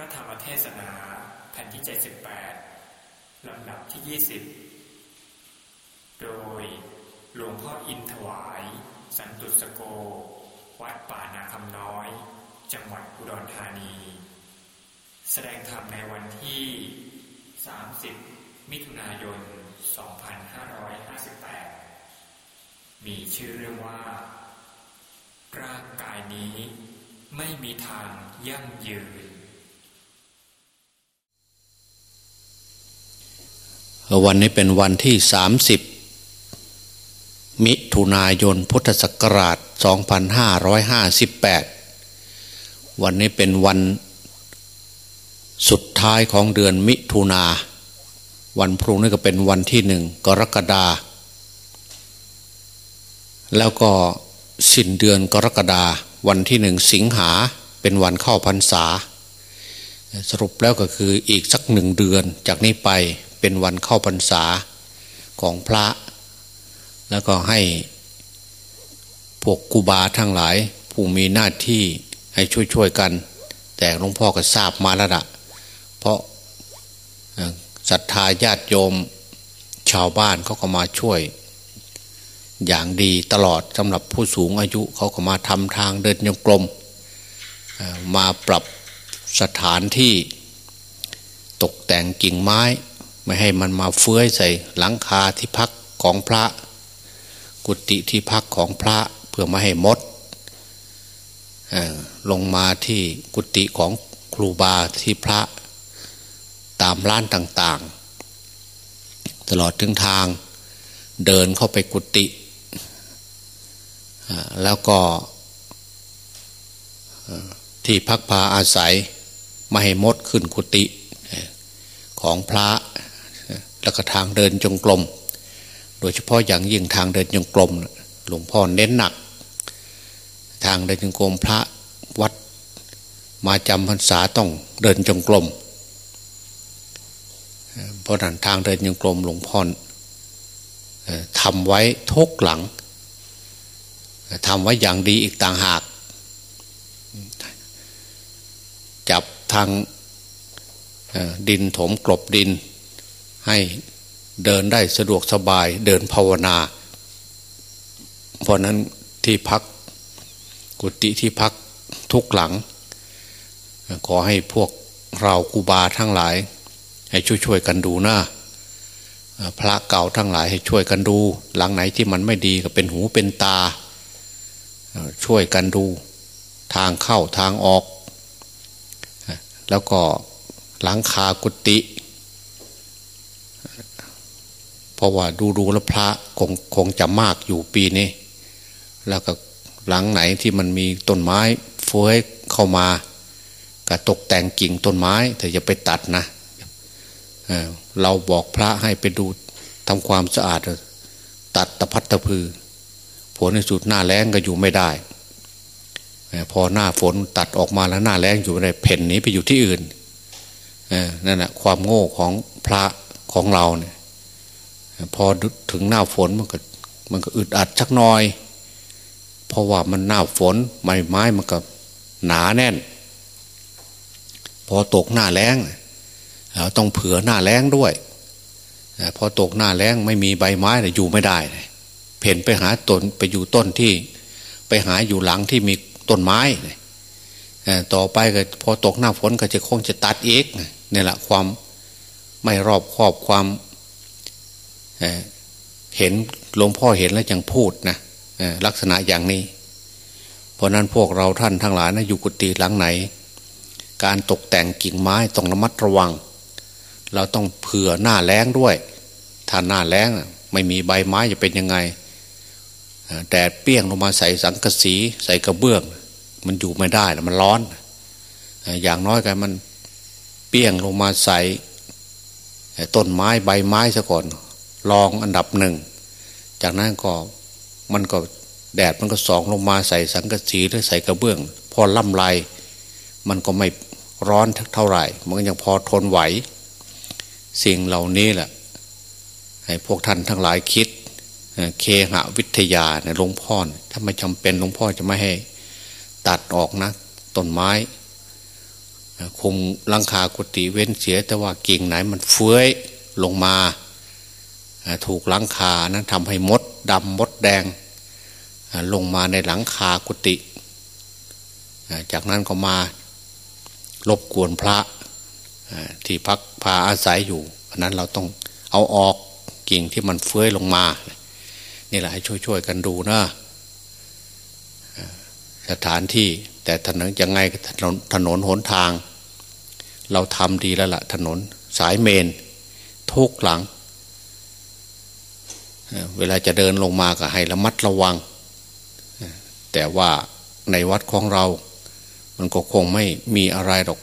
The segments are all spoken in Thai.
ระธรรมเทศนาแผ่นที่ 78 ลำดับที่ 20 โดยหลวงพ่ออินถวาย สันตุสโก วัดป่านาคำน้อย จังหวัดอุดรธานี แสดงธรรมในวันที่ 30 มิถุนายน 2558 มีชื่อเรื่องว่า ร่างกายนี้ไม่มีทางยั่งยืน วันนี้เป็นวันที่ 30 มิถุนายนพุทธศักราช 2558 วันนี้เป็นวันสุดท้ายของเดือนมิถุนา วันพรุ่งนี้ก็เป็นวันที่หนึ่งกรกฎาแล้วก็สิ้นเดือนกรกฎาวันที่หนึ่งสิงหาเป็นวันเข้าพรรษา สรุปแล้วก็คืออีกสักหนึ่งเดือนจากนี้ไป เป็นวันเข้าพรรษาของพระ แล้วก็ให้พวกกูบาทั้งหลาย ผู้มีหน้าที่ให้ช่วยๆกัน แต่หลวงพ่อก็ทราบมาแล้วละเพราะศรัทธาญาติโยมชาวบ้านเขาก็มาช่วย อย่างดีตลอดสำหรับผู้สูงอายุเขาก็มาทำทางเดินยงกลม มาปรับสถานที่ตกแต่งกิ่งไม้ ไม่ให้มันมาเฟื้อยใส่หลังคาที่พักของพระ กุฏิที่พักของพระเพื่อไม่ให้มดลงมาที่กุฏิของครูบาที่พระตามร้านต่างๆ ตลอดถึงทางเดินเข้าไปกุฏิแล้วก็ที่พักพาอาศัย ไม่ให้มดขึ้นกุฏิของพระ แล้วก็ทางเดินจงกรมโดยเฉพาะอย่างยิ่งทางเดินจงกรมหลวงพ่อเน้นหนัก ทางเดินจงกรมพระวัด มาจำพรรษาต้องเดินจงกรมเพราะนั้นทางเดินจงกรมหลวงพ่อทำไว้ทุกหลังทำไว้อย่างดีอีกต่างหาก จับทางดินถมกลบดิน ให้เดินได้สะดวกสบายเดินภาวนา เพราะนั้นที่พักกุฏิที่พักทุกหลัง ขอให้พวกเรากูบาทั้งหลาย ให้ช่วยๆกันดูหน้าพระเก่าทั้งหลายให้ช่วยกันดู หลังไหนที่มันไม่ดีก็เป็นหูเป็นตา ช่วยกันดู ทางเข้าทางออก แล้วก็หลังคากุฏิ เพราะว่าดูดูแลพระคงคงจะมากอยู่ปีนี้ แล้วก็หลังไหนที่มันมีต้นไม้เฟื้อยเข้ามาก็ตกแต่งกิ่งต้นไม้แต่อย่าไปตัดนะเเราบอกพระให้ไปดูทำความสะอาด ตัดตะพัดตะพือ ผลในสุดหน้าแรงก็อยู่ไม่ได้ พอหน้าฝนตัดออกมาแล้วหน้าแรงอยู่ไม่ได้เพ่นนี้ไปอยู่ที่อื่นนั่นแหะความโง่ของพระของเราเนี่ย พอถึงหน้าฝนมันก็มันก็อึดอัดชักน้อย เพราะว่ามันหน้าฝนไม้ไม้มันก็หนาแน่น พอตกหน้าแรงต้องเผื่อหน้าแรงด้วยพอตกหน้าแรงไม่มีใบไม้อยู่ไม่ได้เพ่นไปหาต้นไปอยู่ต้นที่ ไปหาอยู่หลังที่มีต้นไม้ต่อไปก็พอตกหน้าฝนก็จะคงจะตัดเอกนี่แหละความไม่รอบครอบความ เห็นหลวงพ่อเห็นแล้วยังพูดนะลักษณะอย่างนี้ เพราะนั้นพวกเราท่านทั้งหลายนะอยู่กุฏิหลังไหน การตกแต่งกิ่งไม้ต้องระมัดระวัง เราต้องเผื่อหน้าแล้งด้วย ถ้าหน้าแล้งไม่มีใบไม้จะเป็นยังไงแดดเปี้ยงลงมาใส่สังกะสีใส่กระเบื้อง มันอยู่ไม่ได้มันร้อน อย่างน้อยกันมันเปี้ยงลงมาใส่ต้นไม้ใบไม้ซะก่อน ลองอันดับหนึ่ง จากนั้นก็มันก็แดดมันก็สองลงมาใส่สังกะสีหรือใส่กระเบื้อง พอล่ำไรมันก็ไม่ร้อนเท่าไหร่ มันยังพอทนไหว สิ่งเหล่านี้แหละให้พวกท่านทั้งหลายคิดเคหะวิทยาเนี่ยหลวงพ่อถ้าไม่จำเป็นหลวงพ่อจะไม่ให้ ตัดออกนะต้นไม้คุมลังคากุฏิเว้นเสีย แต่ว่ากิ่งไหนมันเฟื้อยลงมา ถูกหลังคานั้นทำให้มดดำมดแดง ลงมาในหลังคากุฏิจากนั้นก็มารบกวนพระที่พักพาอาศัยอยู่อันนั้นเราต้องเอาออกกิ่งที่มันเฟื้อยลงมา นี่แหละให้ช่วยๆกันดูนะสถานที่แต่ถนนยังไงถนนถนนหนทาง เราทำดีแล้วละ่ะถนนสายเมนทุกหลัง เวลาจะเดินลงมาก็ให้ระมัดระวัง แต่ว่าในวัดของเรา มันก็คงไม่มีอะไรหรอก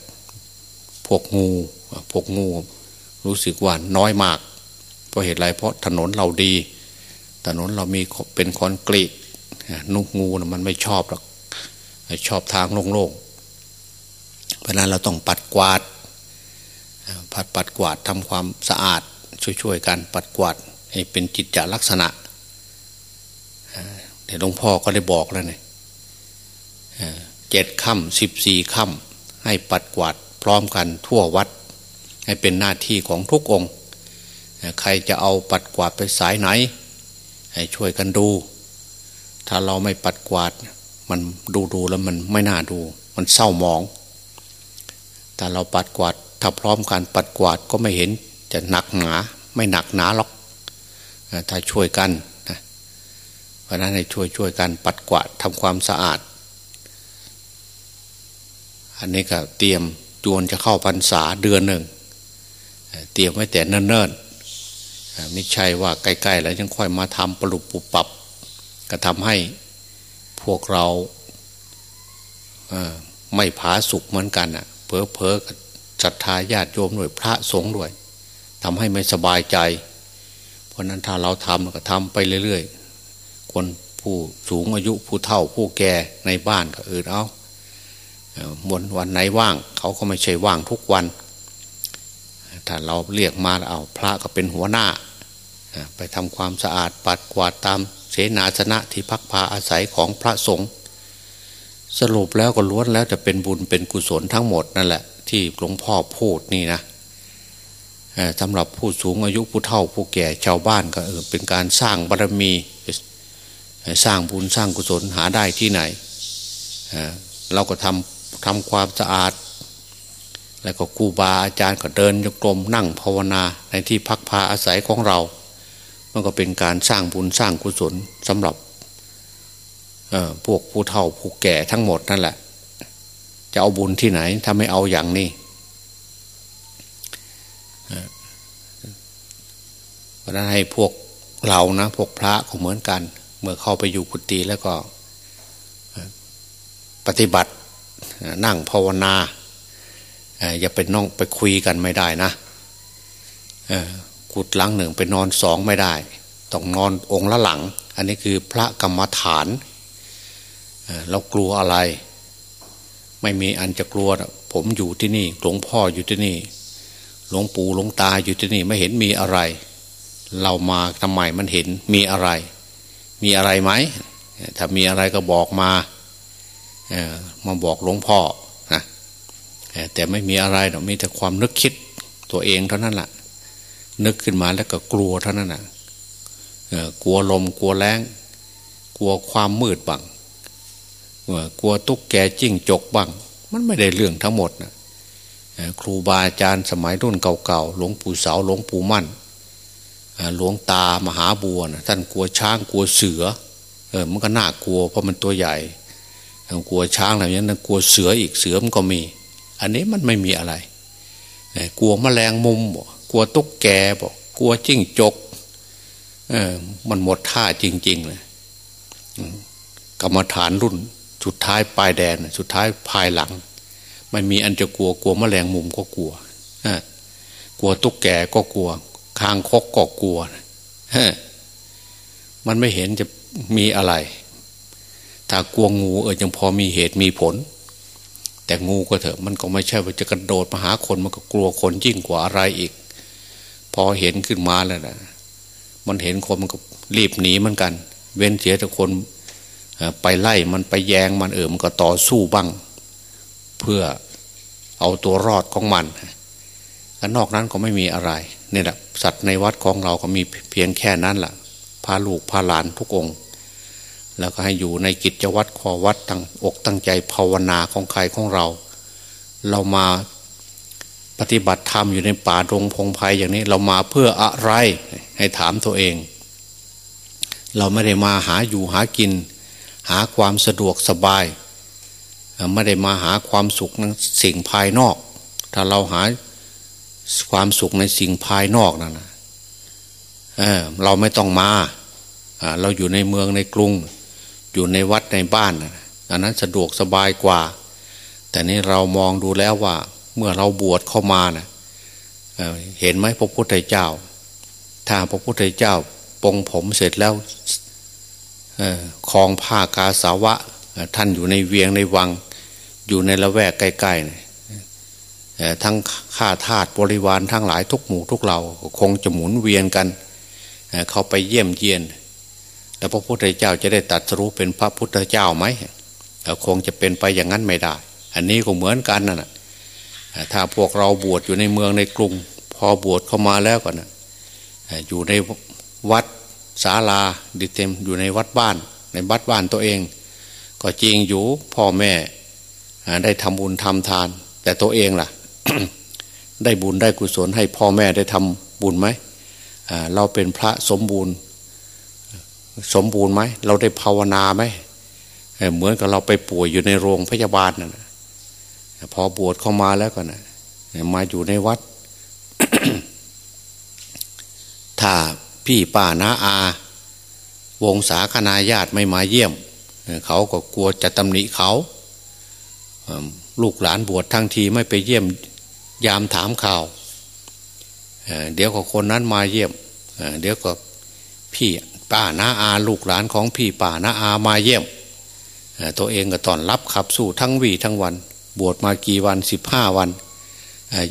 พวกงู พวกงู รู้สึกว่าน้อยมาก เพราะเหตุไรเพราะถนนเราดี ถนนเรามีเป็นคอนกรีตนุกงูนะมันไม่ชอบหรอก ชอบทางโล่งๆ เพราะนั้นเราต้องปัดกวาด ปัดปัดกวาดทำความสะอาดช่วยๆกันปัดกวาด เป็นจิตจลักษณะแต่หลวงพ่อก็ได้บอกแล้วเนี่ยเจ็ดค่ำสิบสี่ค่ำให้ปัดกวาดพร้อมกันทั่ววัด ให้เป็นหน้าที่ของทุกองค์ใครจะเอาปัดกวาดไปสายไหน ให้ช่วยกันดู ถ้าเราไม่ปัดกวาด มันดูดูแล้วมันไม่น่าดู มันเศร้าหมอง แต่เราปัดกวาด ถ้าพร้อมการปัดกวาดก็ไม่เห็นจะหนักหนา ไม่หนักหนาหรอก ถ้าช่วยกันนะเพราะนั้นให้ช่วยช่วยกันปัดกวาดทำความสะอาด อันนี้ก็เตรียมจวนจะเข้าพรรษาเดือนหนึ่ง เตรียมไว้แต่เนิ่นๆไม่ใช่ว่าใกล้ๆแล้วยังค่อยมาทำปลุกปุบปับ ก็ทำให้พวกเราไม่ผาสุกเหมือนกันอะเพอเพอศรัทธาญาติโยมด้วยพระสงฆ์ด้วยทำให้ไม่สบายใจ ราะนั้นถ้าเราทำก็ทำไปเรื่อยๆ คนผู้สูงอายุผู้เฒ่าผู้แก่ในบ้านก็เออเอาวันวันไหนว่าง เขาก็ไม่ใช่ว่างทุกวัน ถ้าเราเรียกมาเอาพระก็เป็นหัวหน้า ไปทำความสะอาดปัดกวาดตามเสนาสนะที่พักพาอาศัยของพระสงฆ์สรุปแล้วก็ล้วนแล้วจะเป็นบุญเป็นกุศลทั้งหมดนั่นแหละ ที่หลวงพ่อพูดนี่นะ สำหรับผู้สูงอายุผู้เฒ่าผู้แก่ชาวบ้านก็เป็นการสร้างบารมี สร้างบุญสร้างกุศลหาได้ที่ไหน เราก็ทำทำความสะอาด แล้วก็ครูบาอาจารย์ก็เดินโยกลมนั่งภาวนาในที่พักพาอาศัยของเรา มันก็เป็นการสร้างบุญสร้างกุศลสำหรับพวกผู้เฒ่าผู้แก่ทั้งหมดนั่นแหละ จะเอาบุญที่ไหนถ้าไม่เอาอย่างนี้เพ ราะนั้นให้พวกเรานะพวกพระก็เหมือนกัน เมื่อเข้าไปอยู่กุฏิแล้วก็ ปฏิบัตินั่งภาวนาอย่าไปน้องไปคุยกันไม่ได้นะกุดหลังหนึ่งไปนอนสองไม่ได้ ต้องนอนองค์ละหลัง อันนี้คือพระกรรมฐานเรากลัวอะไร ไม่มีอันจะกลัว ผมอยู่ที่นี่หลวงพ่ออยู่ที่นี่ หลวงปู่หลวงตาอยู่ที่นี่ไม่เห็นมีอะไร เรามาทำไมมันเห็นมีอะไร มีอะไรไหมถ้ามีอะไรก็บอกมามาบอกหลวงพ่อนะแต่ไม่มีอะไรหรอกมีแต่ความนึกคิดตัวเองเท่านั้นแหละนึกขึ้นมาแล้วก็กลัวเท่านั้นนะกลัวลมกลัวแรงกลัวความมืดบ้างกลัวตุ๊กแกจิ้งจกบ้าง มันไม่ได้เรื่องทั้งหมดนะครูบาอาจารย์สมัยรุ่นเก่าๆหลวงปู่เสาหลวงปู่มั่น หลวงตามหาบัวนะท่านกลัวช้างกลัวเสือเออมันก็น่ากลัวเพราะมันตัวใหญ่กลัวช้างอะไรอย่างนั้นกลัวเสืออีกเสือมันก็มี อันนี้มันไม่มีอะไรกลัวแมลงมุมบ่กลัวตุ๊กแกบอกกลัวจิ้งจกเออมันหมดท่าจริงๆเลยกรรมฐานรุ่นสุดท้ายปลายแดนสุดท้ายภายหลังไม่มีอันจะกลัวกลัวแมลงมุมก็กลัวกลัวตุ๊กแกก็กลัว คางคกก็กลัวมันไม่เห็นจะมีอะไร ถ้ากลัวงูเออยังพอมีเหตุมีผล แต่งูก็เถอะ มันก็ไม่ใช่ว่าจะกระโดดมาหาคนมันก็กลัวคนยิ่งกว่าอะไรอีก พอเห็นขึ้นมาแล้วนะมันเห็นคนมันก็รีบหนีเหมือนกัน เว้นเสียแต่คนไปไล่มันไปแยงมันเออมันก็ต่อสู้บ้าง เพื่อเอาตัวรอดของมัน นอกนั้นก็ไม่มีอะไรนี่แหละสัตว์ในวัดของเราก็มีเพียงแค่นั้นแหละพาลูกพาหลานทุกองค์ แล้วก็ให้อยู่ในกิจวัตรขอวัดตั้งอกตั้งใจภาวนาของใครของเรา เรามาปฏิบัติธรรมอยู่ในป่าดงพงไพ่อย่างนี้ เรามาเพื่ออะไรให้ถามตัวเอง เราไม่ได้มาหาอยู่หากิน หาความสะดวกสบาย ไม่ได้มาหาความสุขสิ่งภายนอก ถ้าเราหา ความสุขในสิ่งภายนอกนั่นนะเเราไม่ต้องมาเราอยู่ในเมืองในกรุง อยู่ในวัดในบ้านอันนั้นสะดวกสบายกว่า แต่นี้เรามองดูแล้วว่า เมื่อเราบวชเข้ามานะเห็นไหมพระพุทธเจ้า ถ้าพระพุทธเจ้าปองผมเสร็จแล้วคลองผ้ากาสาวะ ท่านอยู่ในเวียงในวัง อยู่ในละแวกใกล้ๆ ทั้งข้าทาสบริวารทั้งหลายทุกหมู่ทุกเหล่าคงจะหมุนเวียนกันเข้าไปเยี่ยมเยียน แต่พระพุทธเจ้าจะได้ตัดสู้เป็นพระพุทธเจ้าไหมคงจะเป็นไปอย่างนั้นไม่ได้ อันนี้ก็เหมือนกันนะ่ะถ้าพวกเราบวชอยู่ในเมืองในกรุง พอบวชเข้ามาแล้วก่อนนะอยู่ในวัดศาลาดิเต็มอยู่ในวัดบ้าน ในวัดบ้านตัวเอง ก็จริงอยู่พ่อแม่ได้ทำบุญทำทาน แต่ตัวเองล่ะ ได้บุญได้กุศลให้พ่อแม่ได้ทำบุญไหมเราเป็นพระสมบูรณ์ สมบูรณ์ไหมเราได้ภาวนาไหมเหมือนกับเราไปป่วยอยู่ในโรงพยาบาลนะ่ะพอบวชเข้ามาแล้วก็นะมาอยู่ในวัด ถ้าพี่ป้าน้าอา วงศาคณาญาติไม่มาเยี่ยม เขาก็กลัวจะตำหนิเขา ลูกหลานบวชทั้งทีไม่ไปเยี่ยม ยามถามข่าวเดี๋ยวก็คนนั้นมาเยี่ยมเดี๋ยวก็พี่ป้าน้าอาลูกหลานของพี่ป้าน้าอามาเยี่ยมตัวเองก็ตอนรับขับสู้ทั้งวีทั้งวัน บวชมากี่วันสิบห้าวัน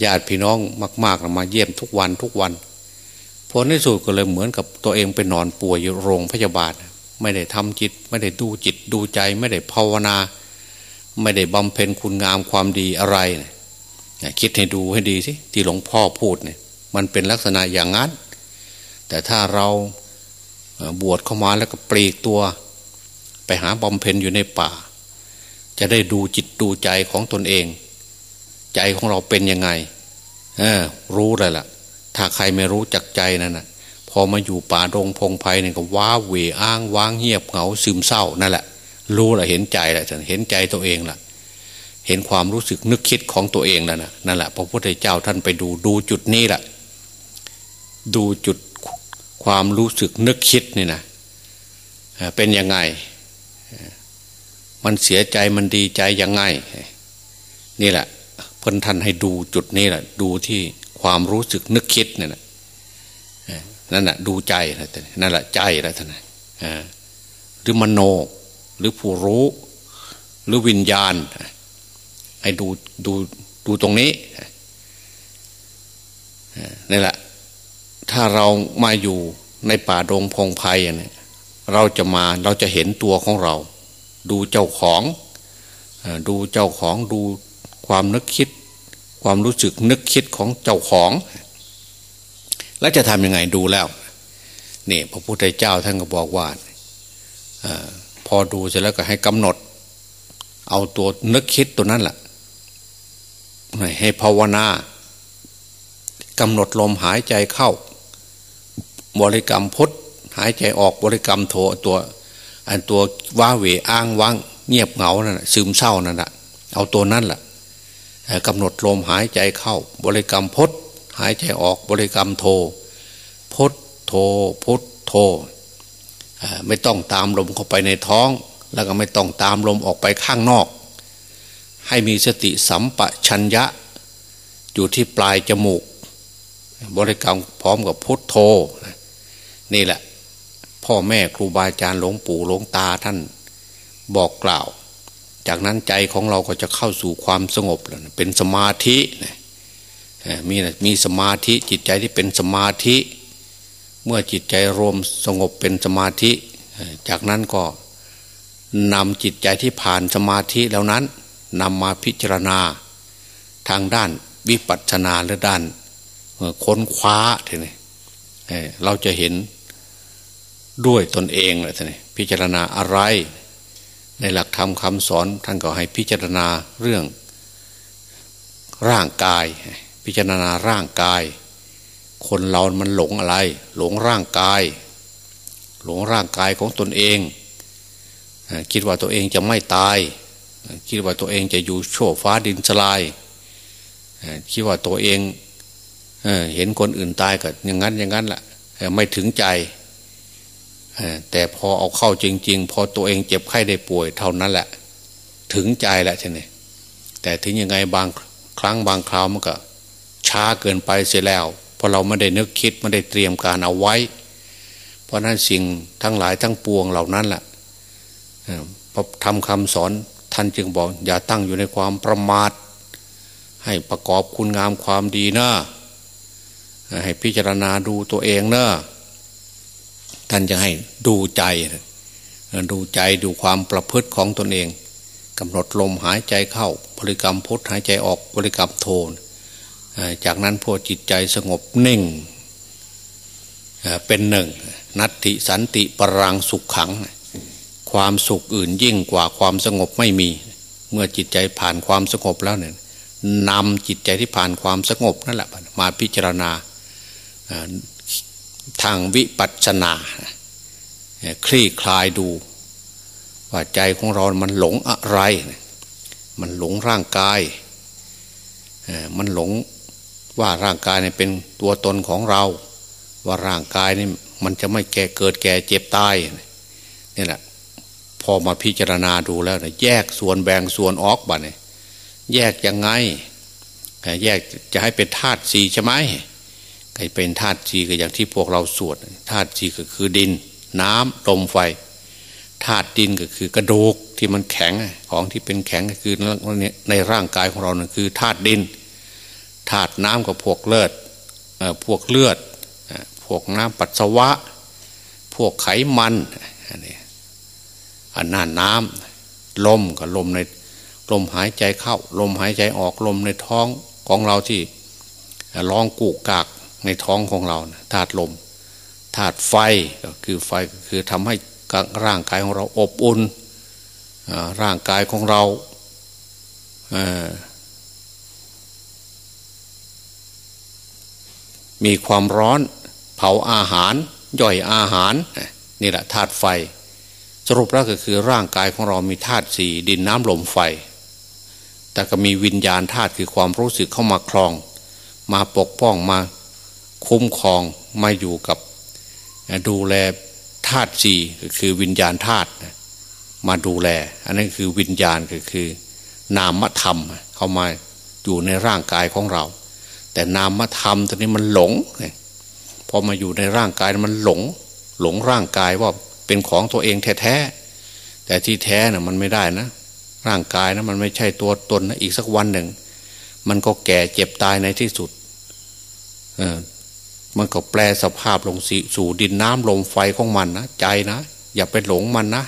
ญาติพี่น้องมากๆมาเยี่ยมทุกวันทุกวันผลในสุดก็เลยเหมือนกับตัวเองไปนอนป่วยอยู่โรงพยาบาล ไม่ได้ทำจิต ไม่ได้ดูจิตดูใจ ไม่ได้ภาวนา ไม่ได้บำเพ็ญคุณงามความดีอะไรเคิดให้ดูให้ดีสิที่หลวงพ่อพูดเนี่ยมันเป็นลักษณะอย่างนั้น แต่ถ้าเราบวชเข้ามาแล้วก็ปลีกตัว ไปหาบำเพ็ญอยู่ในป่า จะได้ดูจิตดูใจของตนเอง ใจของเราเป็นยังไงเออรู้เลยล่ะ ถ้าใครไม่รู้จักใจนั่นนะพอมาอยู่ป่ารงพงไพ่เนี่ยก็ว้าเหวอ้างว้างเงียบเหงาซึมเศร้านั่นแหละ รู้แหละเห็นใจแหละเห็นใจตัวเองล่ะ เห็นความรู้สึกนึกคิดของตัวเองแล้วนะนั่นแหละพระพุทธเจ้าท่านไปดูดูจุดนี้แหละดูจุดความรู้สึกนึกคิดนี่นะเป็นยังไง มันเสียใจมันดีใจยังไง นี่แหละเพิ่นท่านให้ดูจุดนี้แหละดูที่ความรู้สึกนึกคิดนี่แหละนั่นแหะดูใจนั่นแหละใจแล้วท่านหรือมโนหรือผู้รู้ หรือวิญญาณ ให้ดูดูดูตรงนี้นี่แหละ ถ้าเรามาอยู่ในป่าดงพงไพ่เนี่ยเราจะมาเราจะเห็นตัวของเรา ดูเจ้าของ ดูเจ้าของดูความนึกคิด ความรู้สึกนึกคิดของเจ้าของ แล้วจะทำยังไงดูแล้วนี่พระพุทธเจ้าท่านก็บอกว่าอพอดูเสร็จแล้วก็ให้กำหนด เอาตัวนึกคิดตัวนั้นแหละ ให้ภาวนากำหนดลมหายใจเข้า บริกรรมพุทธหายใจออกบริกรรมโทตัว อันตัวว้าเหวอ้างว่างเงียบเหงานั่นซึมเศร้านั่นแหะเอาตัวนั่นแหละกำหนดลมหายใจเข้า บริกรรมพุทธหายใจออกบริกรรมโทพุทโทพุทโทไม่ต้องตามลมเข้าไปในท้อง แล้วก็ไม่ต้องตามลมออกไปข้างนอก ให้มีสติสัมปชัญญะ อยู่ที่ปลายจมูก บริกรรมพร้อมกับพุทโธนี่แหละ พ่อแม่ครูบาอาจารย์หลวงปู่หลวงตาท่านบอกกล่าว จากนั้นใจของเราก็จะเข้าสู่ความสงบแล้วเป็นสมาธิมีมีสมาธิจิตใจที่เป็นสมาธิ เมื่อจิตใจรวมสงบเป็นสมาธิ จากนั้นก็นำจิตใจที่ผ่านสมาธิแล้วนั้น นำมาพิจารณา ทางด้านวิปัสสนาหรือด้านค้นคว้าทีนี้เราจะเห็นด้วยตนเองเลยทีนี้พิจารณาอะไร ในหลักธรรมคำสอนท่านก็ให้พิจารณาเรื่องร่างกาย พิจารณาร่างกาย คนเรามันหลงอะไร หลงร่างกาย หลงร่างกายของตนเอง คิดว่าตัวเองจะไม่ตาย คิดว่าตัวเองจะอยู่โชว์ฟ้าดินสลายคิดว่าตัวเองเห็นคนอื่นตายก็อย่างนั้นอย่างนั้นแหละไม่ถึงใจแต่พอเอาเข้าจริง ๆ พอตัวเองเจ็บไข้ได้ป่วยเท่านั้นแหละ ถึงใจแล้วใช่ไหมแต่ถึงยังไงบางครั้งบางคราวมันก็ ช้าเกินไปเสียแล้วเพราะเราไม่ได้นึกคิดไม่ได้เตรียมการเอาไว้ เพราะนั้นสิ่งทั้งหลายทั้งปวงเหล่านั้นแหละพอทำคำสอน ท่านจึงบอกอย่าตั้งอยู่ในความประมาท ให้ประกอบคุณงามความดีนะให้พิจารณาดูตัวเองเนะท่านจะให้ดูใจ ดูใจดูความประพฤติของตนเองกำหนดลมหายใจเข้าบริกรรมพุทหายใจออกบริกรรมโทน จากนั้นพอจิตใจสงบนิ่งเป็นหนึ่ง นัตติสันติปรังสุขขัง ความสุขอื่นยิ่งกว่าความสงบไม่มี เมื่อจิตใจผ่านความสงบแล้วเนี่ยนำจิตใจที่ผ่านความสงบนั่นแหละมาพิจารณาทางวิปัสสนา คลี่คลายดู ว่าใจของเรา มันหลงอะไร มันหลงร่างกาย มันหลงว่าร่างกายเนี่ยเป็นตัวตนของเรา ว่าร่างกายนี่มันจะไม่แก่เกิดแก่เจ็บตายนี่แหละ พอมาพิจารณาดูแล้วนะแยกส่วนแบ่งส่วนออกบ้าเนี่ยแยกยังไงแยกจะให้เป็นธาตุสีใช่ไหมใครเป็นธาตุสีก็อย่างที่พวกเราสวดธาตุสีก็คือดิน น้ำลมไฟธาตุดินก็คือกระดูกที่มันแข็งของที่เป็นแข็งก็คือในร่างกายของเราเนี่ยคือธาตุดินธาตุน้ำกับพวกเลือดพวกเลือด พวกน้ำปัสสาวะ พวกไขมันอันนี้ อันนั้นน้ำลมกับลมในลมหายใจเข้า ลมหายใจออกลมในท้องของเราที่ร้องกูกกากในท้องของเราธาตุลมธาตุไฟก็คือไฟคือทำให้ร่างกายของเราอบอุ่นร่างกายของเรามีความร้อน เผาอาหารย่อยอาหาร นี่แหละธาตุไฟ สรุปแล้วก็คือร่างกายของเรามีธาตุสี่ดินน้ำลมไฟ แต่ก็มีวิญญาณธาตุคือความรู้สึกเข้ามาคลอง มาปกป้องมาคุ้มครองมาอยู่กับดูแลธาตุสี่คือวิญญาณธาตุมาดูแล อันนั้นคือวิญญาณก็คือนามธรรมเข้ามาอยู่ในร่างกายของเรา แต่นามธรรมตัวนี้มันหลงพอมาอยู่ในร่างกายมันหลง หลงร่างกายว่า เป็นของตัวเองแท้ๆแต่ที่แท้น่ะมันไม่ได้นะร่างกายนะมันไม่ใช่ตัวตนนะอีกสักวันหนึ่ง มันก็แก่เจ็บตายในที่สุดเออมันก็แปลสภาพลงสู่ดินน้ำลมไฟของมันนะใจนะอย่าไปหลงมันนะ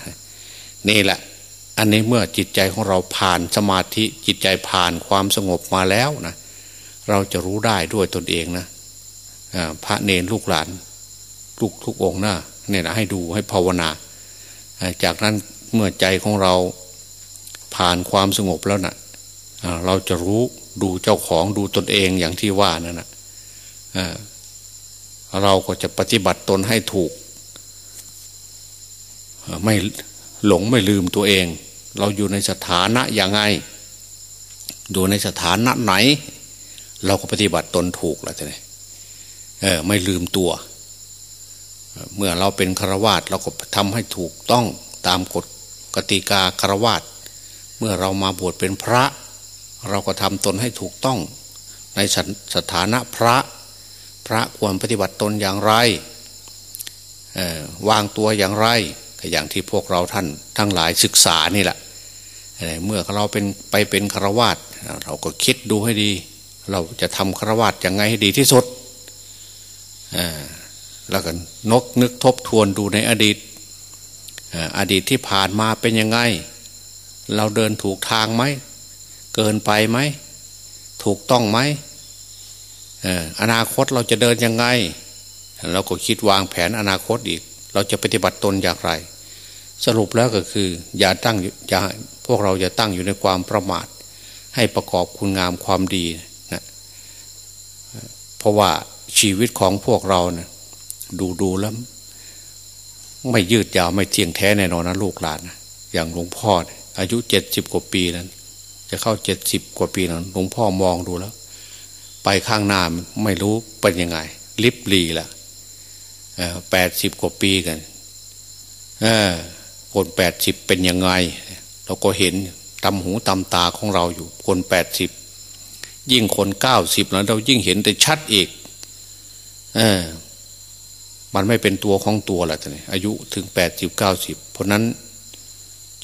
นี่แหละ อันนี้เมื่อจิตใจของเราผ่านสมาธิจิตใจผ่านความสงบมาแล้วนะเราจะรู้ได้ด้วยตนเองนะพระเนรลูกหลาน ลูกทุกองนะ เนี่ยนะให้ดูให้ภาวนา จากนั้นเมื่อใจของเราผ่านความสงบแล้วนะ่ะเราจะรู้ดูเจ้าของดูตนเองอย่างที่ว่านั่นนะเราก็จะปฏิบัติตนให้ถูก ไม่หลงไม่ลืมตัวเอง เราอยู่ในสถานะอย่างไงอยู่ในสถานะไหน เราก็ปฏิบัติตนถูกแล้วใช่ไหมเออไม่ลืมตัว เมื่อเราเป็นฆราวาสเราก็ทำให้ถูกต้องตามกฎกติกาฆราวาสเมื่อเรามาบวชเป็นพระ เราก็ทำตนให้ถูกต้อง ในสถานะพระ พระควรปฏิบัติตนอย่างไรวางตัวอย่างไรก็อย่างที่พวกเราท่านทั้งหลายศึกษานี่แหละเมื่อเราเป็นไปเป็นฆราวาสเราก็คิดดูให้ดี เราจะทำฆราวาสยังไงให้ดีที่สุด แล้วก็นกนึกทบทวนดูในอดีตอดีตที่ผ่านมาเป็นยังไง เราเดินถูกทางไหม เกินไปไหม ถูกต้องไหมอนาคตเราจะเดินยังไง เราก็คิดวางแผนอนาคตอีก เราจะปฏิบัติตนอย่างไร สรุปแล้วก็คือ อย่าตั้งอย่าพวกเราจะตั้งอยู่ในความประมาท ให้ประกอบคุณงามความดีนะเพราะว่าชีวิตของพวกเราเนะ ดูดูแล้ว ไม่ยืดยาวไม่เที่ยงแท้แน่นอนนะลูกหลานนะอย่างหลวงพ่ออายุเจ็ดสิบกว่าปีนั้น จะเข้าเจ็ดสิบกว่าปีนั้นหลวงพ่อมองดูแล้ว ไปข้างหน้าไม่รู้เป็นยังไง ลิบลีละแปดสิบกว่าปีกันคนแปดสิบเป็นยังไง เราก็เห็นตำหูตำตาของเราอยู่ คนแปดสิบยิ่งคนเก้าสิบแล้วเรายิ่งเห็นแต่ชัดอีก เออ มันไม่เป็นตัวของตัวแหละท่านอายุถึงแปดสิบเก้าสิบเพราะนั้น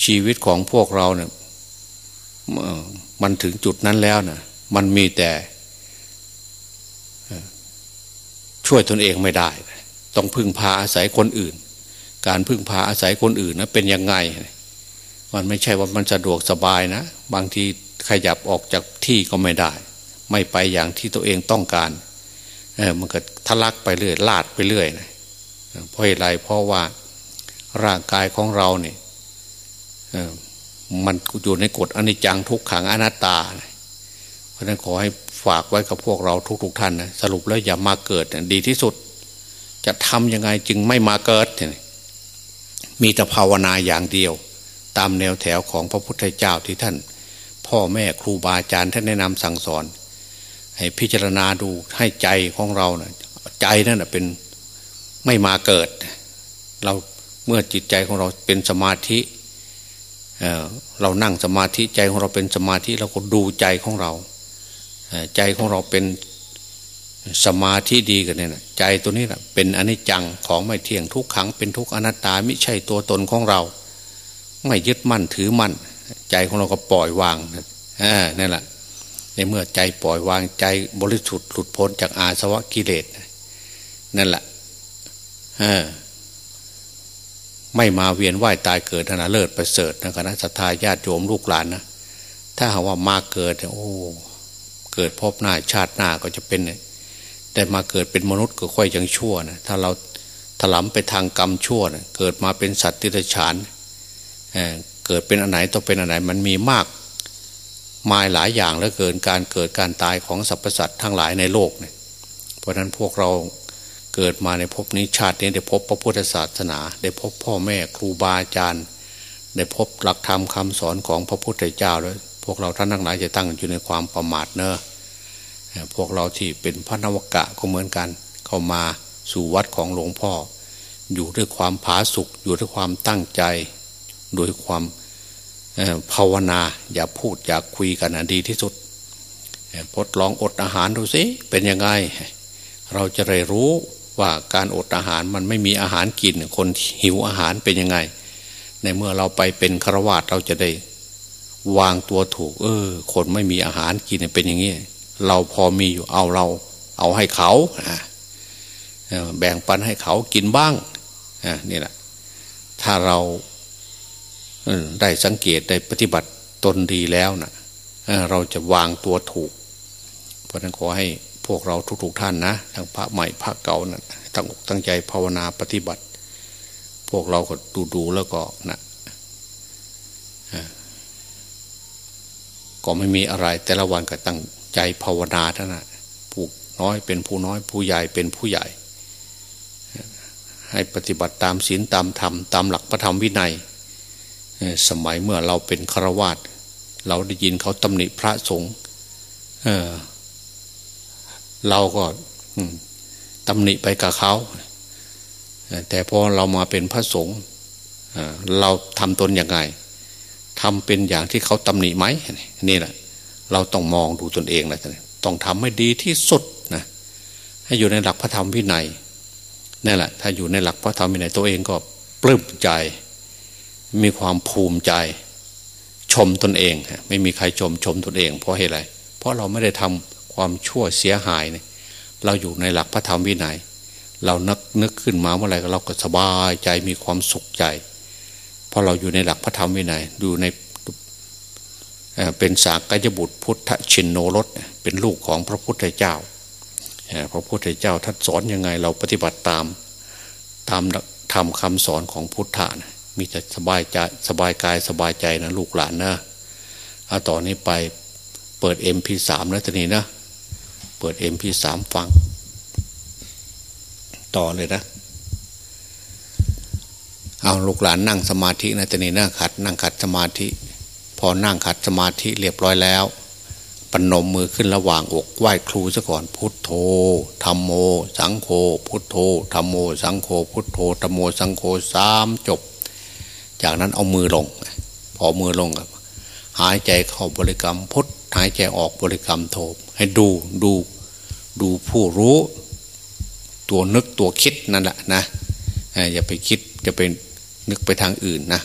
ชีวิตของพวกเราเนี่ยมันถึงจุดนั้นแล้วนะมันมีแต่ ช่วยตนเองไม่ได้ ต้องพึ่งพาอาศัยคนอื่น การพึ่งพาอาศัยคนอื่นนะเป็นยังไง มันไม่ใช่ว่ามันสะดวกสบายนะ บางทีขยับออกจากที่ก็ไม่ได้ ไม่ไปอย่างที่ตัวเองต้องการ เออมันก็ทะลักไปเรื่อย ลาดไปเรื่อยนะ เพราะอะไรเพราะว่าร่างกายของเราเนี่ยมันอยู่ในกฎอนิจจังทุกขังอนัตตา เพราะนั้นขอให้ฝากไว้กับพวกเราทุก ๆทท่านนะสรุปแล้วอย่ามาเกิดดีที่สุด จะทำยังไงจึงไม่มาเกิด มีแต่ภาวนาอย่างเดียว ตามแนวแถวของพระพุทธเจ้าที่ท่าน พ่อแม่ครูบาอาจารย์ท่านแนะนำสั่งสอน ให้พิจารณาดูให้ใจของเรานะใจนั่นเป็น ไม่มาเกิด เราเมื่อจิตใจของเราเป็นสมาธิเรานั่งสมาธิใจของเราเป็นสมาธิเราก็ดูใจของเรา ใจของเราเป็นสมาธิดีกันเนี่ยใจตัวนี้แหละเป็นอนิจจังของไม่เที่ยงทุกขัง เป็นทุกอนัตตาไม่ใช่ตัวตนของเรา ไม่ยึดมั่นถือมั่น ใจของเราก็ปล่อยวางนั่นแหละในเมื่อใจปล่อยวางใจบริสุทธิ์หลุดพ้นจากอาสวะกิเลสนั่นแหละ ไม่มาเวียนว่ายตายเกิดนะเลิศประเสริฐนะคณะสัตยาญาติโยมลูกหลานนะถ้าหาว่ามาเกิดโอ้เกิดพบหน้าชาติหน้าก็จะเป็นแต่มาเกิดเป็นมนุษย์ก็ค่อยยังชั่วนะถ้าเราถลำไปทางกรรมชั่วนะเกิดมาเป็นสัตว์ติรฉานเเกิดเป็นอันไหนต้องเป็นอันไหนมันมีมากมายหลายอย่างแล้วเกินการเกิดการตายของสรรพสัตว์ทั้งหลายในโลกเนี่ยเพราะฉะนั้นพวกเรา เกิดมาในภพนี้ชาตินี้ได้พบพระพุทธศาสนา ได้พบพ่อแม่ครูบาอาจารย์ ได้พบหลักธรรมคาสอนของพระพุทธเจ้าแล้วพวกเราท่านทั้งหลายจะตั้งอยู่ในความประมาทเนอะพวกเราที่เป็นพระนวกะก็เหมือนกัน เข้ามาสู่วัดของหลวงพ่อ อยู่ด้วยความผาสุกอยู่ด้วยความตั้งใจ โดยความภาวนาอย่าพูดอย่าคุยกันดีที่สุดพดลองอดอาหารดูสิเป็นยังไง เราจะได้รู้ ว่าการอดอาหารมันไม่มีอาหารกิน คนหิวอาหารเป็นยังไง ในเมื่อเราไปเป็นฆราวาสเราจะได้ วางตัวถูก เออ คนไม่มีอาหารกินเป็นอย่างนี้เราพอมีอยู่เอาเรา เอาให้เขาแบ่งปันให้เขากินบ้างนี่แหละถ้าเราได้สังเกตได้ปฏิบัติตนดีแล้วนะเราจะวางตัวถูก เพราะนั้นขอให้ พวกเราทุกๆท่านนะทั้งพระใหม่พระเก่านะตั้งอกตั้งใจภาวนาปฏิบัติ พวกเราก็ดูดูแล้วก็นะก็ไม่มีอะไร แต่ละวันก็ตั้งใจภาวนาท่านะผู้น้อยเป็นผู้น้อย ผู้ใหญ่เป็นผู้ใหญ่ ให้ปฏิบัติตามศีลตามธรรมตามหลักพระธรรมวินัย สมัยเมื่อเราเป็นฆราวาสเราได้ยินเขาตำหนิพระสงฆ์ เราก็ตำหนิไปกับเขาแต่พอเรามาเป็นพระสงฆ์เราทำตนอยังไงทำเป็นอย่างที่เขาตำหนิไหมนี่แหละ เราต้องมองดูตนเองนะต้องทำให้ดีที่สุดนะให้อยู่ในหลักพระธรรมวินัยนี่แหละ ถ้าอยู่ในหลักพระธรรมวินัยตัวเองก็ปลื้มใจ มีความภูมิใจ ชมตนเองไม่มีใครชมชมตนเอง เพราะเหตุอะไร เพราะเราไม่ได้ทำ ความชั่วเสียหายเนี่ยเราอยู่ในหลักพระธรรมวินัย เรานึกนึกขึ้นมาเมื่อไรเราก็สบายใจมีความสุขใจเพราะเราอยู่ในหลักพระธรรมวินัยอยู่ในเป็นสากยบุตรพุทธชินโนรสเป็นลูกของพระพุทธเจ้าพระพุทธเจ้าท่านสอนยังไง เราปฏิบัติตามตามทำคำสอนของพุทธะนะมีแต่สบายใจสบายกายสบายใจนะลูกหลานนะเอาต่อนนี้ไปเปิดเอ็มพีสามแล้วตอนนี้นะ ปิดเอ็มพีสามฟัง ต่อเลยนะ เอาลูกหลานนั่งสมาธินะตอนนี้นะขัด นั่งขัดสมาธิ พอนั่งขัดสมาธิเรียบร้อยแล้วปนมมือขึ้นระหว่างอกไหว้ครูซะก่อนพุทโธธรรมโม สังโฆพุทโธธรรมโม สังโฆพุทโธธรรมโมสังโฆสามจบ จากนั้นเอามือลง พอมือลงหายใจเข้าบริกรรมพุทหายใจออกบริกรรมโทให้ดูดู ดูผู้รู้ตัวนึกตัวคิดนั่นแหละนะอย่าไปคิดจะเป็นนึกไปทางอื่นนะ